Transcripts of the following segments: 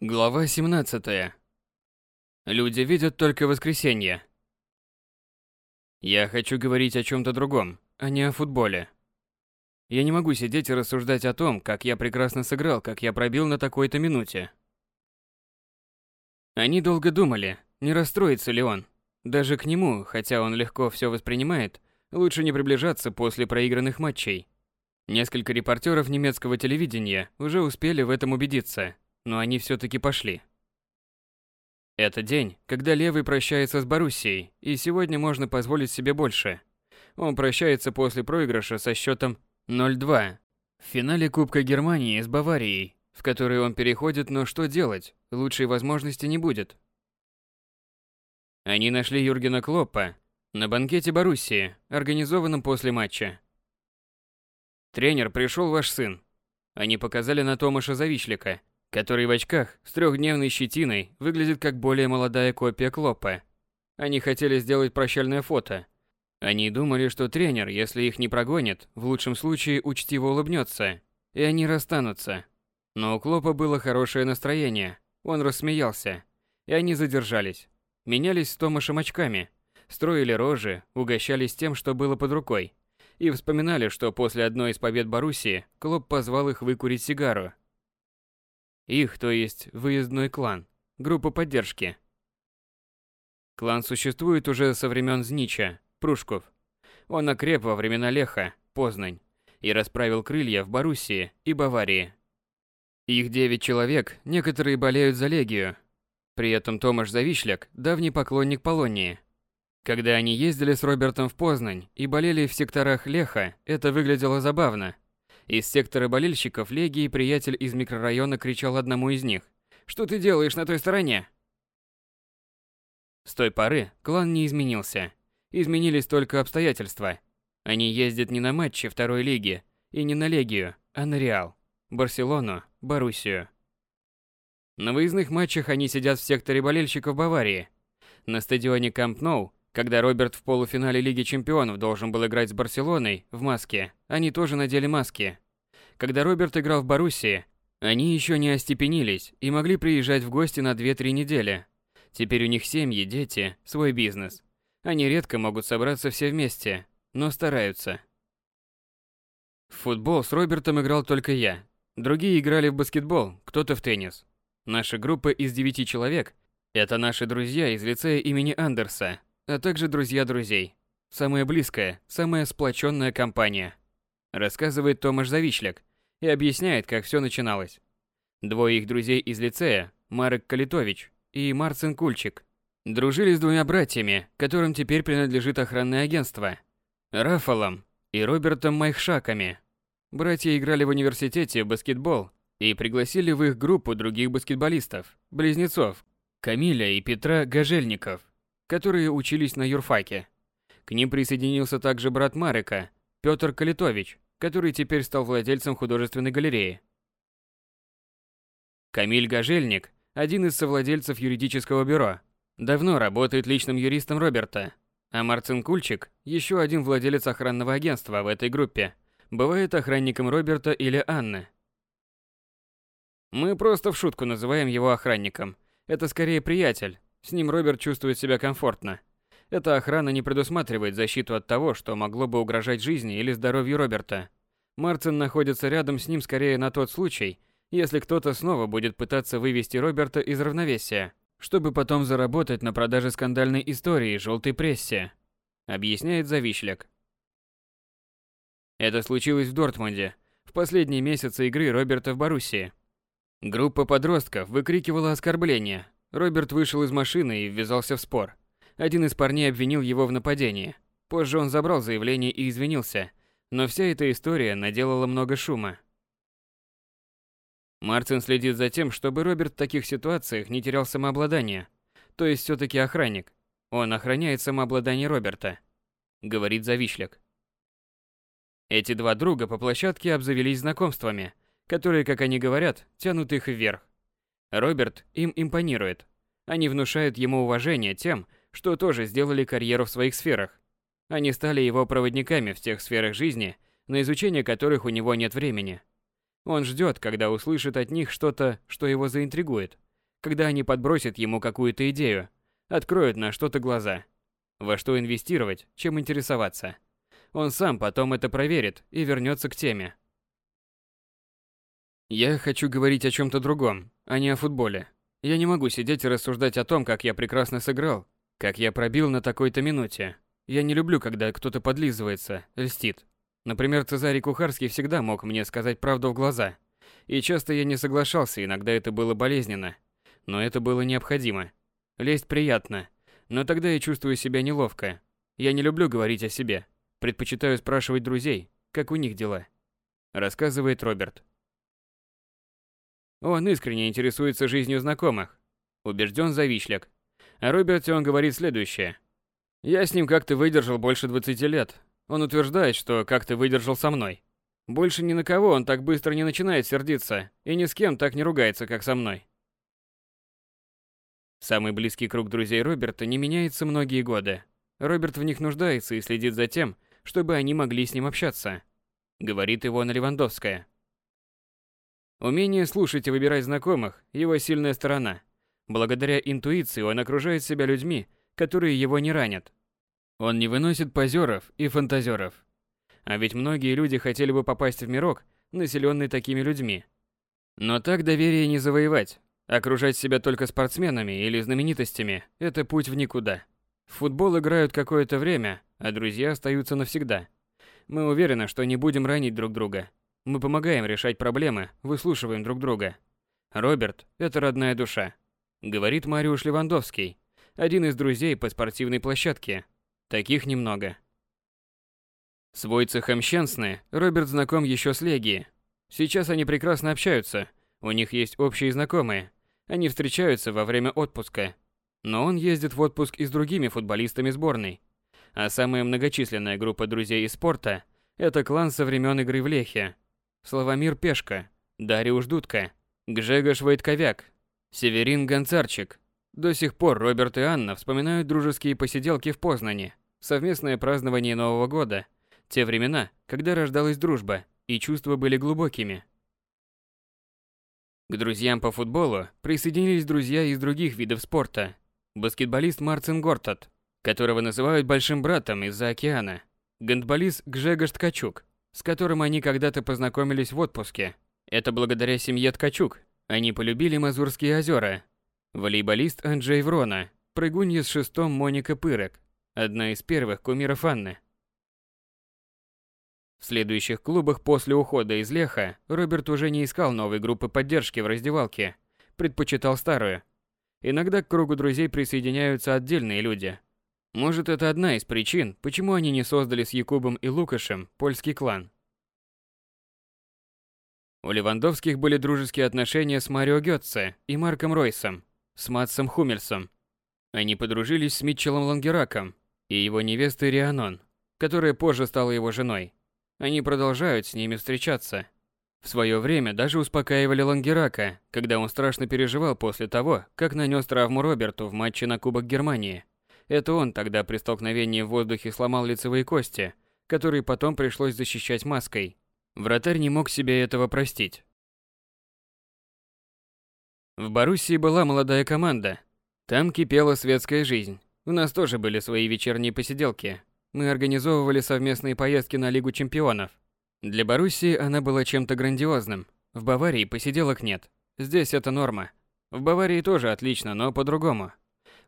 Глава 17. Люди видят только воскресенье. Я хочу говорить о чем-то другом, а не о футболе. Я не могу сидеть и рассуждать о том, как я прекрасно сыграл, как я пробил на такой-то минуте. Они долго думали, не расстроится ли он. Даже к нему, хотя он легко все воспринимает, лучше не приближаться после проигранных матчей. Несколько репортеров немецкого телевидения уже успели в этом убедиться, но они все-таки пошли. Это день, когда Левый прощается с Боруссией, и сегодня можно позволить себе больше. Он прощается после проигрыша со счетом 0-2 в финале Кубка Германии с Баварией, в который он переходит, но что делать, лучшей возможности не будет. Они нашли Юргена Клоппа на банкете Боруссии, организованном после матча. «Тренер, пришел ваш сын». Они показали на Томаша Завичлика, который в очках с трехдневной щетиной выглядит как более молодая копия Клоппа. Они хотели сделать прощальное фото. Они думали, что тренер, если их не прогонит, в лучшем случае учтиво улыбнется, и они расстанутся. Но у Клопа было хорошее настроение, он рассмеялся, и они задержались. Менялись с Томашем очками, строили рожи, угощались тем, что было под рукой, и вспоминали, что после одной из побед Боруссии Клоп позвал их выкурить сигару, их, то есть выездной клан, группа поддержки. Клан существует уже со времен Знича, Прушков. Он окреп во времена Леха, Познань, и расправил крылья в Боруссии и Баварии. Их девять человек, некоторые болеют за Легию. При этом Томаш Завишляк – давний поклонник Полонии. Когда они ездили с Робертом в Познань и болели в секторах Леха, это выглядело забавно – из сектора болельщиков Легии приятель из микрорайона кричал одному из них. «Что ты делаешь на той стороне?» С той поры клан не изменился. Изменились только обстоятельства. Они ездят не на матчи второй лиги и не на Легию, а на Реал, Барселону, Боруссию. На выездных матчах они сидят в секторе болельщиков Баварии. На стадионе Камп Ноу когда Роберт в полуфинале Лиги Чемпионов должен был играть с Барселоной в маске, они тоже надели маски. Когда Роберт играл в Боруссии, они еще не остепенились и могли приезжать в гости на 2-3 недели. Теперь у них семьи, дети, свой бизнес. Они редко могут собраться все вместе, но стараются. В футбол с Робертом играл только я. Другие играли в баскетбол, кто-то в теннис. Наша группа из девяти человек – это наши друзья из лицея имени Андерса, а также друзья друзей. Самая близкая, самая сплоченная компания. Рассказывает Томаш Завичляк и объясняет, как все начиналось. Двое их друзей из лицея, Марек Калитович и Марцин Кульчик, дружили с двумя братьями, которым теперь принадлежит охранное агентство, Рафалом и Робертом Майхшаками. Братья играли в университете в баскетбол и пригласили в их группу других баскетболистов, близнецов, Камиля и Петра Гажельников – которые учились на юрфаке. К ним присоединился также брат Марека, Петр Калитович, который теперь стал владельцем художественной галереи. Камиль Гажельник, один из совладельцев юридического бюро, давно работает личным юристом Роберта, а Марцин Кульчик, еще один владелец охранного агентства в этой группе, бывает охранником Роберта или Анны. Мы просто в шутку называем его охранником. Это скорее приятель, с ним Роберт чувствует себя комфортно. Эта охрана не предусматривает защиту от того, что могло бы угрожать жизни или здоровью Роберта. Мартин находится рядом с ним скорее на тот случай, если кто-то снова будет пытаться вывести Роберта из равновесия, чтобы потом заработать на продаже скандальной истории желтой прессе, объясняет Завишляк. Это случилось в Дортмунде, в последние месяцы игры Роберта в Боруссии. Группа подростков выкрикивала оскорбления, Роберт вышел из машины и ввязался в спор. Один из парней обвинил его в нападении. Позже он забрал заявление и извинился, но вся эта история наделала много шума. Мартин следит за тем, чтобы Роберт в таких ситуациях не терял самообладание. То есть все таки охранник. Он охраняет самообладание Роберта, говорит Завишляк. Эти два друга по площадке обзавелись знакомствами, которые, как они говорят, тянут их вверх. Роберт им импонирует. Они внушают ему уважение тем, что тоже сделали карьеру в своих сферах. Они стали его проводниками в тех сферах жизни, на изучение которых у него нет времени. Он ждет, когда услышит от них что-то, что его заинтригует, когда они подбросят ему какую-то идею, откроют на что-то глаза. Во что инвестировать, чем интересоваться. Он сам потом это проверит и вернется к теме. Я хочу говорить о чем-то другом, а не о футболе. Я не могу сидеть и рассуждать о том, как я прекрасно сыграл, как я пробил на такой-то минуте. Я не люблю, когда кто-то подлизывается, льстит. Например, Цезарий Кухарский всегда мог мне сказать правду в глаза. И часто я не соглашался, иногда это было болезненно. Но это было необходимо. Лезть приятно, но тогда я чувствую себя неловко. Я не люблю говорить о себе. Предпочитаю спрашивать друзей, как у них дела. Рассказывает Роберт. Он искренне интересуется жизнью знакомых. Убежден завишляк. О Роберте он говорит следующее. Я с ним как-то выдержал больше 20 лет. Он утверждает, что как-то выдержал со мной. Больше ни на кого он так быстро не начинает сердиться и ни с кем так не ругается, как со мной. Самый близкий круг друзей Роберта не меняется многие годы. Роберт в них нуждается и следит за тем, чтобы они могли с ним общаться. Говорит Ивона Левандовская. Умение слушать и выбирать знакомых – его сильная сторона. Благодаря интуиции он окружает себя людьми, которые его не ранят. Он не выносит позеров и фантазеров. А ведь многие люди хотели бы попасть в мирок, населенный такими людьми. Но так доверие не завоевать. Окружать себя только спортсменами или знаменитостями – это путь в никуда. В футбол играют какое-то время, а друзья остаются навсегда. Мы уверены, что не будем ранить друг друга. Мы помогаем решать проблемы, выслушиваем друг друга. Роберт – это родная душа. Говорит Мариуш Левандовский, один из друзей по спортивной площадке. Таких немного. С Войцехом Щенсны Роберт знаком еще с Легии. Сейчас они прекрасно общаются, у них есть общие знакомые. Они встречаются во время отпуска. Но он ездит в отпуск и с другими футболистами сборной. А самая многочисленная группа друзей из спорта – это клан со времен игры в Лехе. Славомир Пешка, Дариуш Дудка, Гжегош Войтковяк, Северин Гонцарчик. До сих пор Роберт и Анна вспоминают дружеские посиделки в Познане, совместное празднование Нового года, те времена, когда рождалась дружба, и чувства были глубокими. К друзьям по футболу присоединились друзья из других видов спорта. Баскетболист Марцин Гортат, которого называют большим братом из-за океана. Гандболист Гжегош Ткачук, с которым они когда-то познакомились в отпуске. Это благодаря семье Ткачук. Они полюбили Мазурские озера. Волейболист Анджей Врона, прыгунья с шестом Моника Пырок, одна из первых кумиров Анны. В следующих клубах после ухода из Леха Роберт уже не искал новой группы поддержки в раздевалке, предпочитал старую. Иногда к кругу друзей присоединяются отдельные люди. Может, это одна из причин, почему они не создали с Якубом и Лукашем польский клан. У Левандовских были дружеские отношения с Марио Гетце и Марком Ройсом, с Матсом Хумельсом. Они подружились с Митчеллом Лангераком и его невестой Рианон, которая позже стала его женой. Они продолжают с ними встречаться. В свое время даже успокаивали Лангерака, когда он страшно переживал после того, как нанес травму Роберту в матче на Кубок Германии. Это он тогда при столкновении в воздухе сломал лицевые кости, которые потом пришлось защищать маской. Вратарь не мог себе этого простить. В Боруссии была молодая команда. Там кипела светская жизнь. У нас тоже были свои вечерние посиделки, мы организовывали совместные поездки на Лигу чемпионов. Для Боруссии она была чем-то грандиозным. В Баварии посиделок нет. Здесь это норма. В Баварии тоже отлично, но по-другому.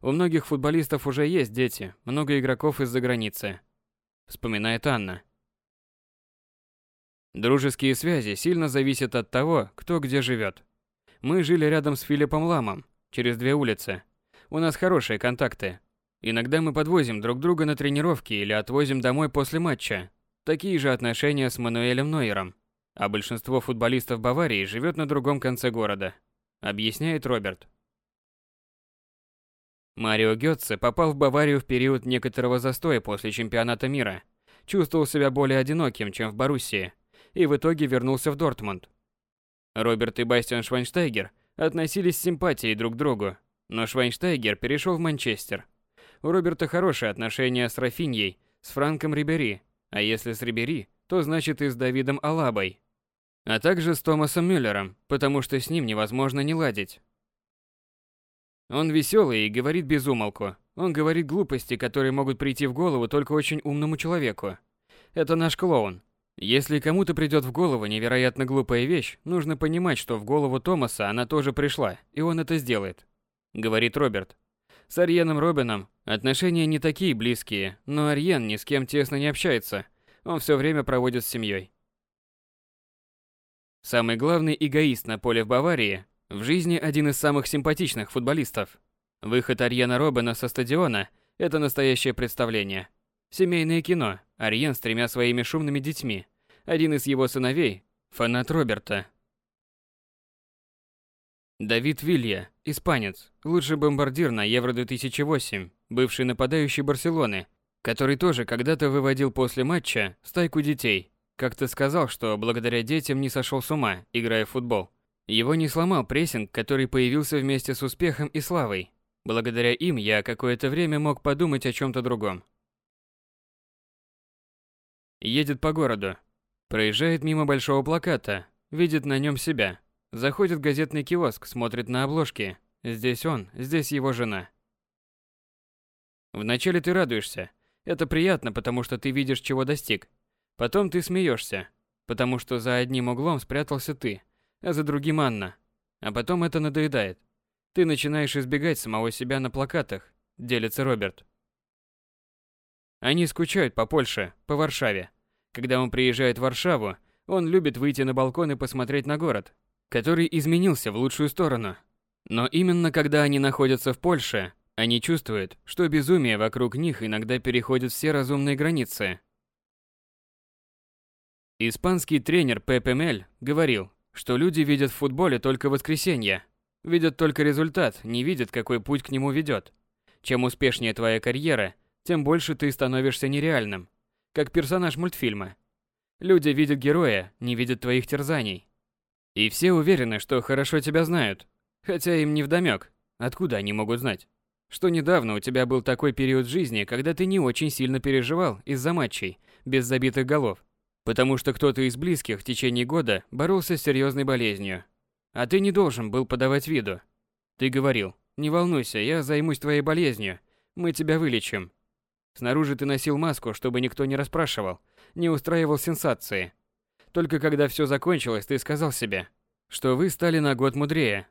У многих футболистов уже есть дети, много игроков из-за границы. Вспоминает Анна. Дружеские связи сильно зависят от того, кто где живет. Мы жили рядом с Филиппом Ламом, через две улицы. У нас хорошие контакты, Иногда мы подвозим друг друга на тренировки или отвозим домой после матча. Такие же отношения с Мануэлем Нойером. А большинство футболистов Баварии живет на другом конце города, объясняет Роберт. Марио Гетце попал в Баварию в период некоторого застоя после чемпионата мира. Чувствовал себя более одиноким, чем в Боруссии, и в итоге вернулся в Дортмунд. Роберт и Бастиан Швайнштайгер относились с симпатией друг к другу, но Швайнштайгер перешел в Манчестер – у Роберта хорошие отношения с Рафиньей, с Франком Рибери, а если с Рибери, то значит и с Давидом Алабой. А также с Томасом Мюллером, потому что с ним невозможно не ладить. Он веселый и говорит без умолку. Он говорит глупости, которые могут прийти в голову только очень умному человеку. Это наш клоун. Если кому-то придет в голову невероятно глупая вещь, нужно понимать, что в голову Томаса она тоже пришла, и он это сделает. Говорит Роберт. С Арьеном Робином отношения не такие близкие, но Арьен ни с кем тесно не общается. Он все время проводит с семьей. Самый главный эгоист на поле в Баварии в жизни один из самых симпатичных футболистов. Выход Арьена Робина со стадиона – это настоящее представление. Семейное кино, Арьен с тремя своими шумными детьми. Один из его сыновей – фанат Роберта. Давид Вилья, испанец, лучший бомбардир на Евро-2008, бывший нападающий Барселоны, который тоже когда-то выводил после матча стайку детей. Как-то сказал, что благодаря детям не сошел с ума, играя в футбол. Его не сломал прессинг, который появился вместе с успехом и славой. Благодаря им я какое-то время мог подумать о чем-то другом. Едет по городу. Проезжает мимо большого плаката, видит на нем себя. Заходит в газетный киоск, смотрит на обложки. Здесь он, здесь его жена. Вначале ты радуешься. Это приятно, потому что ты видишь, чего достиг. Потом ты смеешься, потому что за одним углом спрятался ты – а за другим Анна. А потом это надоедает. Ты начинаешь избегать самого себя на плакатах, делится Роберт. Они скучают по Польше, по Варшаве. Когда он приезжает в Варшаву, он любит выйти на балкон и посмотреть на город, который изменился в лучшую сторону. Но именно когда они находятся в Польше, они чувствуют, что безумие вокруг них иногда переходит все разумные границы. Испанский тренер Пепе Мель говорил, что люди видят в футболе только воскресенье, видят только результат, не видят, какой путь к нему ведет. Чем успешнее твоя карьера, тем больше ты становишься нереальным, как персонаж мультфильма. Люди видят героя, не видят твоих терзаний. И все уверены, что хорошо тебя знают, хотя им не вдомек. Откуда они могут знать? Что недавно у тебя был такой период жизни, когда ты не очень сильно переживал из-за матчей, без забитых голов, Потому что кто-то из близких в течение года боролся с серьезной болезнью. А ты не должен был подавать виду. Ты говорил, не волнуйся, я займусь твоей болезнью, мы тебя вылечим. Снаружи ты носил маску, чтобы никто не расспрашивал, не устраивал сенсации. Только когда все закончилось, ты сказал себе, что вы стали на год мудрее.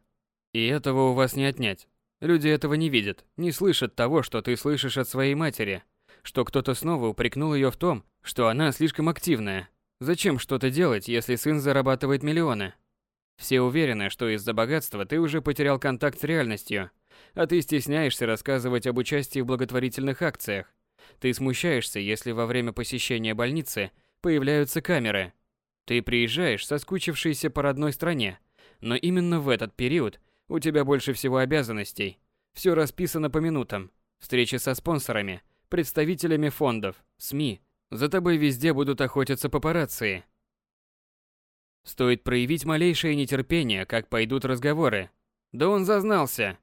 И этого у вас не отнять. Люди этого не видят, не слышат того, что ты слышишь от своей матери, что кто-то снова упрекнул ее в том, что она слишком активная. Зачем что-то делать, если сын зарабатывает миллионы? Все уверены, что из-за богатства ты уже потерял контакт с реальностью, а ты стесняешься рассказывать об участии в благотворительных акциях. Ты смущаешься, если во время посещения больницы появляются камеры. Ты приезжаешь, соскучившийся по родной стране, но именно в этот период у тебя больше всего обязанностей. Все расписано по минутам. Встречи со спонсорами, представителями фондов, СМИ, за тобой везде будут охотиться папарацци. Стоит проявить малейшее нетерпение, как пойдут разговоры. Да он зазнался.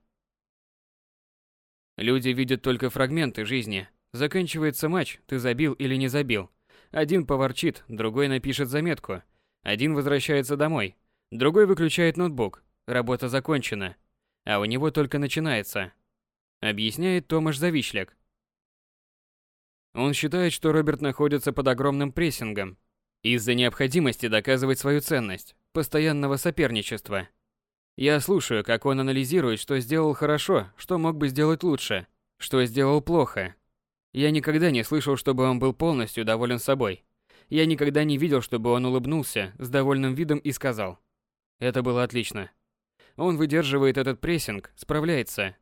Люди видят только фрагменты жизни. Заканчивается матч, ты забил или не забил. Один поворчит, другой напишет заметку. Один возвращается домой, другой выключает ноутбук. Работа закончена. А у него только начинается. Объясняет Томаш Завишляк, он считает, что Роберт находится под огромным прессингом из-за необходимости доказывать свою ценность, постоянного соперничества. Я слушаю, как он анализирует, что сделал хорошо, что мог бы сделать лучше, что сделал плохо. Я никогда не слышал, чтобы он был полностью доволен собой. Я никогда не видел, чтобы он улыбнулся с довольным видом и сказал: "Это было отлично". Он выдерживает этот прессинг, справляется.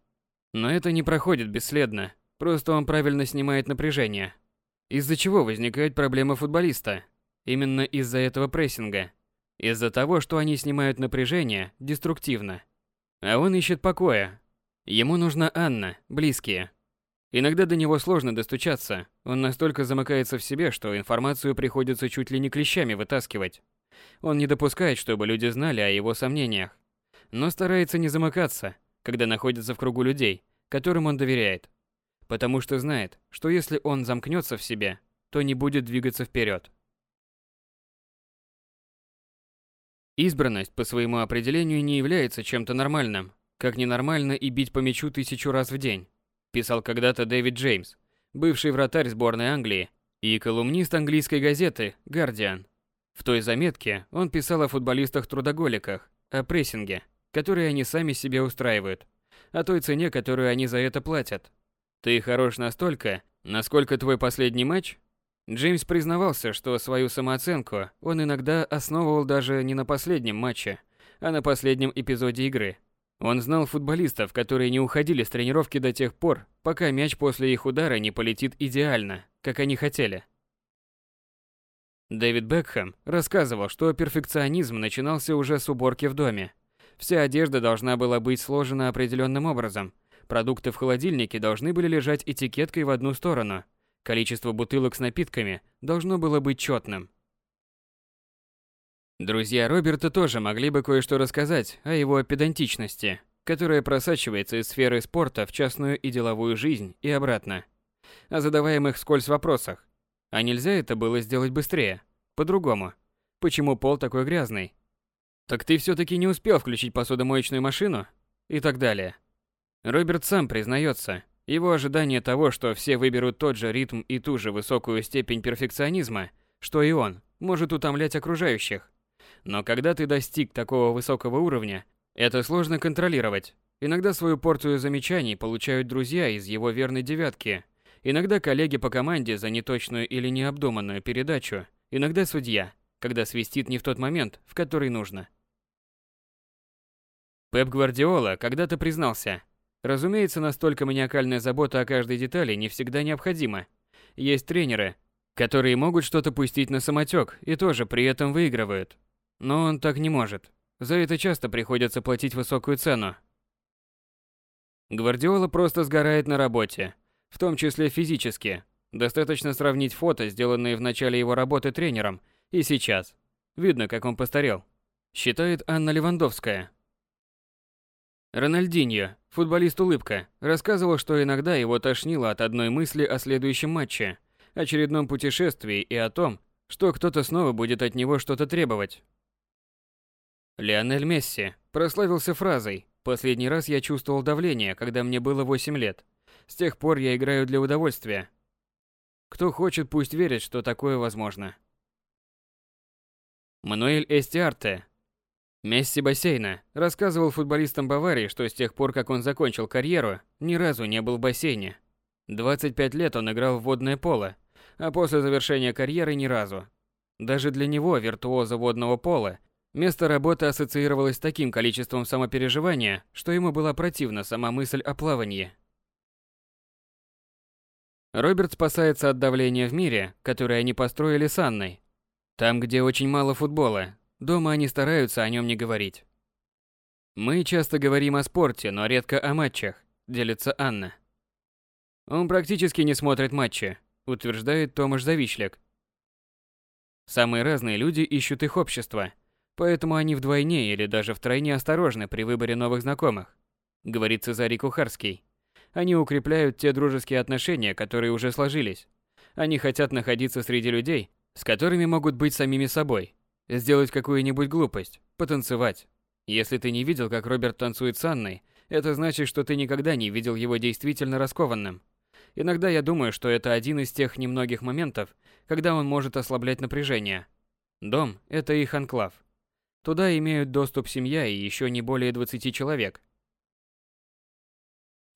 Но это не проходит бесследно. Просто он правильно снимает напряжение. Из-за чего возникает проблема футболиста? Именно из-за этого прессинга. Из-за того, что они снимают напряжение деструктивно. А он ищет покоя. Ему нужна Анна, близкие. Иногда до него сложно достучаться. Он настолько замыкается в себе, что информацию приходится чуть ли не клещами вытаскивать. Он не допускает, чтобы люди знали о его сомнениях. Но старается не замыкаться, когда находится в кругу людей, которым он доверяет потому что знает, что если он замкнется в себе, то не будет двигаться вперед. Избранность по своему определению не является чем-то нормальным. Как ненормально и бить по мячу тысячу раз в день, писал когда-то Дэвид Джеймс, бывший вратарь сборной Англии и колумнист английской газеты «Гардиан». В той заметке он писал о футболистах-трудоголиках, о прессинге, который они сами себе устраивают, о той цене, которую они за это платят. Ты хорош настолько, насколько твой последний матч? Джеймс признавался, что свою самооценку он иногда основывал даже не на последнем матче, а на последнем эпизоде игры. Он знал футболистов, которые не уходили с тренировки до тех пор, пока мяч после их удара не полетит идеально, как они хотели. Дэвид Бекхэм рассказывал, что перфекционизм начинался уже с уборки в доме. Вся одежда должна была быть сложена определенным образом. Продукты в холодильнике должны были лежать этикеткой в одну сторону. Количество бутылок с напитками должно было быть четным. Друзья Роберта тоже могли бы кое-что рассказать о его педантичности, которая просачивается из сферы спорта в частную и деловую жизнь и обратно. О задаваемых вскользь вопросах. А нельзя это было сделать быстрее? По-другому? Почему пол такой грязный? Так ты все-таки не успел включить посудомоечную машину? И так далее. Роберт сам признается, его ожидание того, что все выберут тот же ритм и ту же высокую степень перфекционизма, что и он, может утомлять окружающих. Но когда ты достиг такого высокого уровня, это сложно контролировать. Иногда свою порцию замечаний получают друзья из его верной девятки, иногда коллеги по команде за неточную или необдуманную передачу, иногда судья, когда свистит не в тот момент, в который нужно. Пеп Гвардиола когда-то признался, разумеется, настолько маниакальная забота о каждой детали не всегда необходима. Есть тренеры, которые могут что-то пустить на самотек и тоже при этом выигрывают. Но он так не может. За это часто приходится платить высокую цену. Гвардиола просто сгорает на работе, в том числе физически. Достаточно сравнить фото, сделанные в начале его работы тренером, и сейчас. Видно, как он постарел. Считает Анна Левандовская, Рональдиньо, футболист-улыбка, рассказывал, что иногда его тошнило от одной мысли о следующем матче, очередном путешествии и о том, что кто-то снова будет от него что-то требовать. Лионель Месси прославился фразой «Последний раз я чувствовал давление, когда мне было 8 лет. С тех пор я играю для удовольствия». Кто хочет, пусть верит, что такое возможно. Мануэль Эстиарте, Месси бассейна рассказывал футболистам Баварии, что с тех пор, как он закончил карьеру, ни разу не был в бассейне. 25 лет он играл в водное поло, а после завершения карьеры ни разу. Даже для него, виртуоза водного пола, место работы ассоциировалось с таким количеством самопереживания, что ему была противна сама мысль о плавании. Роберт спасается от давления в мире, которое они построили с Анной. Там, где очень мало футбола, Дома они стараются о нем не говорить. Мы часто говорим о спорте, но редко о матчах, делится Анна. Он практически не смотрит матчи, утверждает Томаш Завишляк. Самые разные люди ищут их общество, поэтому они вдвойне или даже втройне осторожны при выборе новых знакомых, говорит Цезарий Кухарский. Они укрепляют те дружеские отношения, которые уже сложились. Они хотят находиться среди людей, с которыми могут быть самими собой, Сделать какую-нибудь глупость, потанцевать. Если ты не видел, как Роберт танцует с Анной, это значит, что ты никогда не видел его действительно раскованным. Иногда я думаю, что это один из тех немногих моментов, когда он может ослаблять напряжение. Дом – это их анклав. Туда имеют доступ семья и еще не более 20 человек.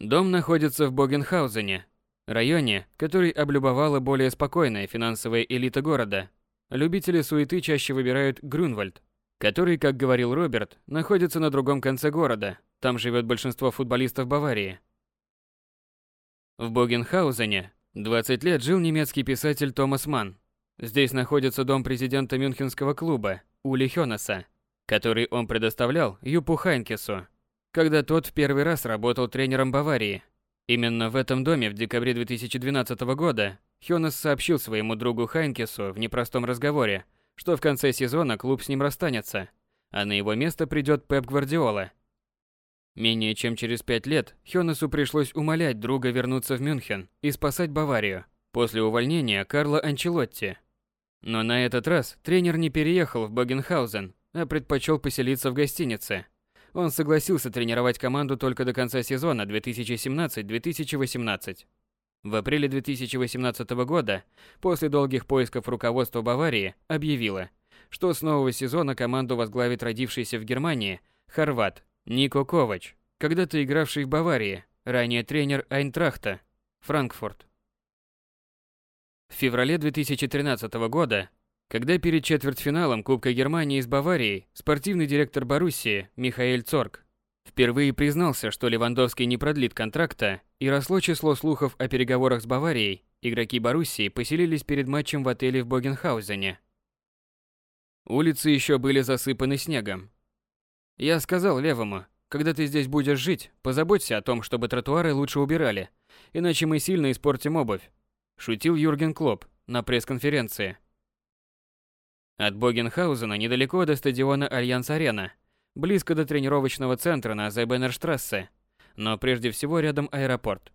Дом находится в Богенхаузене, районе, который облюбовала более спокойная финансовая элита города – Любители суеты чаще выбирают Грюнвальд, который, как говорил Роберт, находится на другом конце города. Там живет большинство футболистов Баварии. В Богенхаузене 20 лет жил немецкий писатель Томас Манн. Здесь находится дом президента Мюнхенского клуба Ули Хёнеса, который он предоставлял Юпу Хайнкесу, когда тот в первый раз работал тренером Баварии. Именно в этом доме в декабре 2012 года Хёнес сообщил своему другу Хайнкесу в непростом разговоре, что в конце сезона клуб с ним расстанется, а на его место придет Пеп Гвардиола. Менее чем через пять лет Хёнесу пришлось умолять друга вернуться в Мюнхен и спасать Баварию после увольнения Карла Анчелотти. Но на этот раз тренер не переехал в Богенхаузен, а предпочел поселиться в гостинице. Он согласился тренировать команду только до конца сезона 2017-2018. В апреле 2018 года, после долгих поисков руководство Баварии объявило, что с нового сезона команду возглавит родившийся в Германии хорват Нико Ковач, когда-то игравший в Баварии, ранее тренер Айнтрахта, Франкфурт. В феврале 2013 года, когда перед четвертьфиналом Кубка Германии с Баварией спортивный директор Боруссии Михаэль Цорг впервые признался, что Левандовский не продлит контракта, и росло число слухов о переговорах с Баварией, игроки Боруссии поселились перед матчем в отеле в Богенхаузене. Улицы еще были засыпаны снегом. Я сказал Левому, когда ты здесь будешь жить, позаботься о том, чтобы тротуары лучше убирали, иначе мы сильно испортим обувь. Шутил Юрген Клоп на пресс-конференции. От Богенхаузена недалеко до стадиона Альянц-Арена, близко до тренировочного центра на Зайбенерштрассе, но прежде всего рядом аэропорт.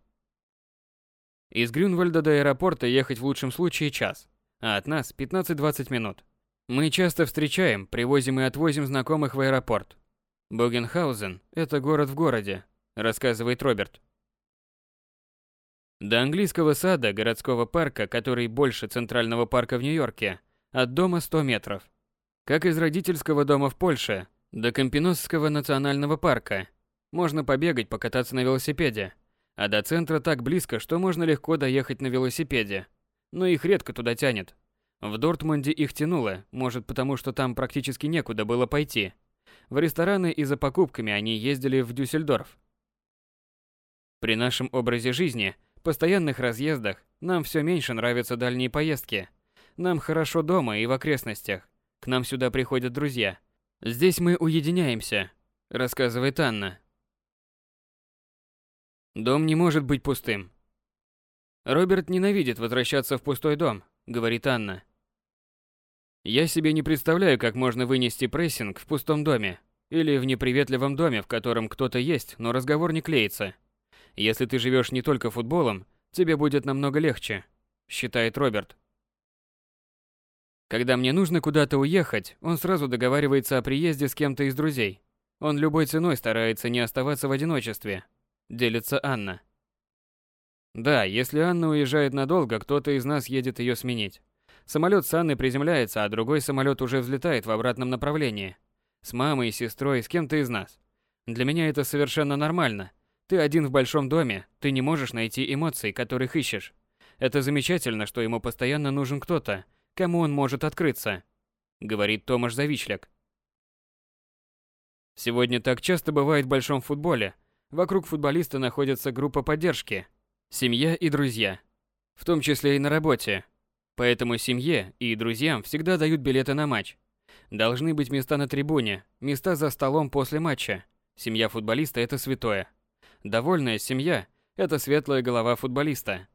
Из Грюнвальда до аэропорта ехать в лучшем случае час, а от нас 15-20 минут. Мы часто встречаем, привозим и отвозим знакомых в аэропорт. Богенхаузен – это город в городе, рассказывает Роберт. До английского сада, городского парка, который больше центрального парка в Нью-Йорке, от дома 100 метров. Как из родительского дома в Польше, до Кампиносского национального парка. Можно побегать, покататься на велосипеде. А до центра так близко, что можно легко доехать на велосипеде. Но их редко туда тянет. В Дортмунде их тянуло, может потому, что там практически некуда было пойти. В рестораны и за покупками они ездили в Дюссельдорф. При нашем образе жизни, постоянных разъездах, нам все меньше нравятся дальние поездки. Нам хорошо дома и в окрестностях. К нам сюда приходят друзья. Здесь мы уединяемся, рассказывает Анна. Дом не может быть пустым. Роберт ненавидит возвращаться в пустой дом, говорит Анна. Я себе не представляю, как можно вынести прессинг в пустом доме или в неприветливом доме, в котором кто-то есть, но разговор не клеится. Если ты живешь не только футболом, тебе будет намного легче, считает Роберт. Когда мне нужно куда-то уехать, он сразу договаривается о приезде с кем-то из друзей. Он любой ценой старается не оставаться в одиночестве, делится Анна. Да, если Анна уезжает надолго, кто-то из нас едет ее сменить. Самолет с Анной приземляется, а другой самолет уже взлетает в обратном направлении. С мамой, сестрой, с кем-то из нас. Для меня это совершенно нормально. Ты один в большом доме, ты не можешь найти эмоций, которых ищешь. Это замечательно, что ему постоянно нужен кто-то, кому он может открыться, говорит Томаш Завичляк. Сегодня так часто бывает в большом футболе. Вокруг футболиста находится группа поддержки, семья и друзья, в том числе и на работе. Поэтому семье и друзьям всегда дают билеты на матч. Должны быть места на трибуне, места за столом после матча. Семья футболиста – это святое. Довольная семья – это светлая голова футболиста.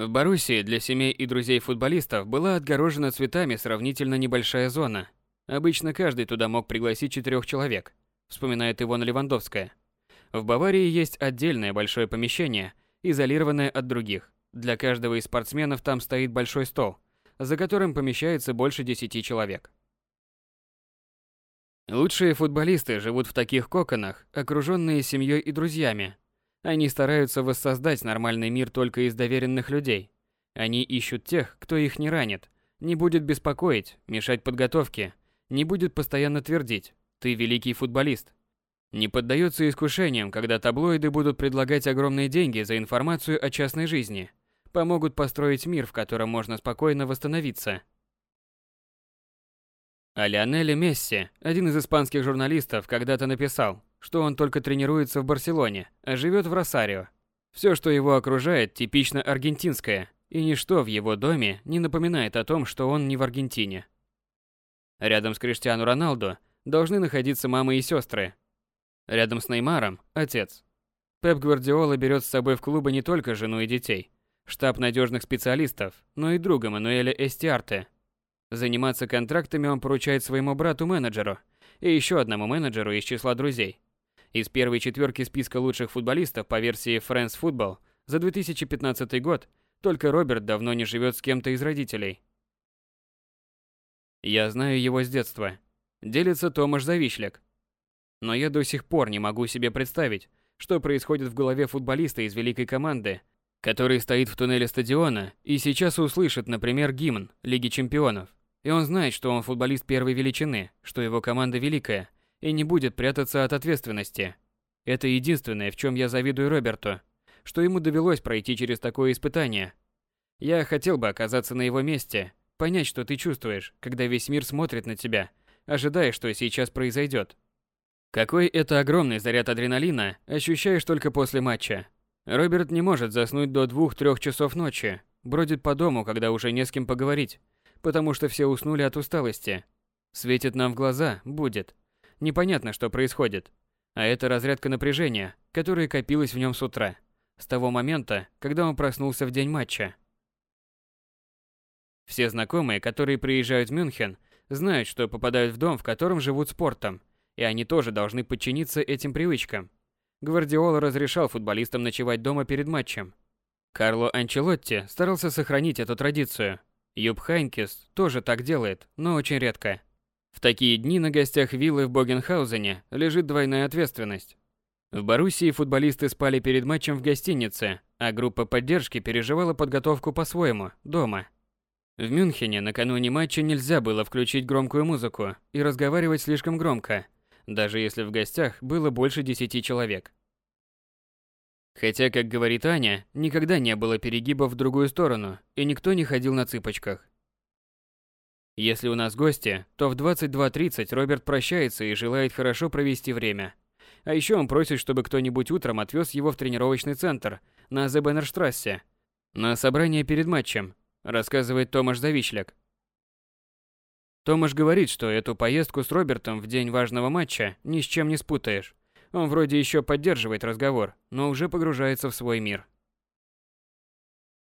В Боруссии для семей и друзей футболистов была отгорожена цветами сравнительно небольшая зона. Обычно каждый туда мог пригласить четырех человек, вспоминает Ивона Левандовская. В Баварии есть отдельное большое помещение, изолированное от других. Для каждого из спортсменов там стоит большой стол, за которым помещается больше 10 человек. Лучшие футболисты живут в таких коконах, окруженные семьей и друзьями. Они стараются воссоздать нормальный мир только из доверенных людей. Они ищут тех, кто их не ранит, не будет беспокоить, мешать подготовке, не будет постоянно твердить «ты великий футболист». Не поддается искушениям, когда таблоиды будут предлагать огромные деньги за информацию о частной жизни – помогут построить мир, в котором можно спокойно восстановиться. А Лионеле Месси, один из испанских журналистов, когда-то написал, что он только тренируется в Барселоне, а живет в Росарио. Все, что его окружает, типично аргентинское, и ничто в его доме не напоминает о том, что он не в Аргентине. Рядом с Криштиану Роналду должны находиться мама и сестры. Рядом с Неймаром – отец. Пеп Гвардиола берет с собой в клубы не только жену и детей, штаб надежных специалистов, но и друга Мануэля Эстиарте. Заниматься контрактами он поручает своему брату-менеджеру и еще одному менеджеру из числа друзей. Из первой четверки списка лучших футболистов по версии France Football за 2015 год только Роберт давно не живет с кем-то из родителей. Я знаю его с детства. Делится Томаш Завишляк. Но я до сих пор не могу себе представить, что происходит в голове футболиста из великой команды, который стоит в туннеле стадиона и сейчас услышит, например, гимн Лиги Чемпионов. И он знает, что он футболист первой величины, что его команда великая, и не будет прятаться от ответственности. Это единственное, в чем я завидую Роберту, что ему довелось пройти через такое испытание. Я хотел бы оказаться на его месте, понять, что ты чувствуешь, когда весь мир смотрит на тебя, ожидая, что сейчас произойдет. Какой это огромный заряд адреналина ощущаешь только после матча. Роберт не может заснуть до 2-3 часов ночи, бродит по дому, когда уже не с кем поговорить, потому что все уснули от усталости. Светит нам в глаза, будет. Непонятно, что происходит. А это разрядка напряжения, которая копилась в нем с утра, с того момента, когда он проснулся в день матча. Все знакомые, которые приезжают в Мюнхен, знают, что попадают в дом, в котором живут спортом, и они тоже должны подчиниться этим привычкам. Гвардиола разрешал футболистам ночевать дома перед матчем. Карло Анчелотти старался сохранить эту традицию. Юб Хайнкес тоже так делает, но очень редко. В такие дни на гостях виллы в Богенхаузене лежит двойная ответственность. В Боруссии футболисты спали перед матчем в гостинице, а группа поддержки переживала подготовку по-своему, дома. В Мюнхене накануне матча нельзя было включить громкую музыку и разговаривать слишком громко, даже если в гостях было больше десяти человек. Хотя, как говорит Аня, никогда не было перегибов в другую сторону, и никто не ходил на цыпочках. Если у нас гости, то в 22.30 Роберт прощается и желает хорошо провести время. А еще он просит, чтобы кто-нибудь утром отвез его в тренировочный центр на Зебенерштрассе на собрание перед матчем, рассказывает Томаш Завишляк. Томаш говорит, что эту поездку с Робертом в день важного матча ни с чем не спутаешь. Он вроде еще поддерживает разговор, но уже погружается в свой мир.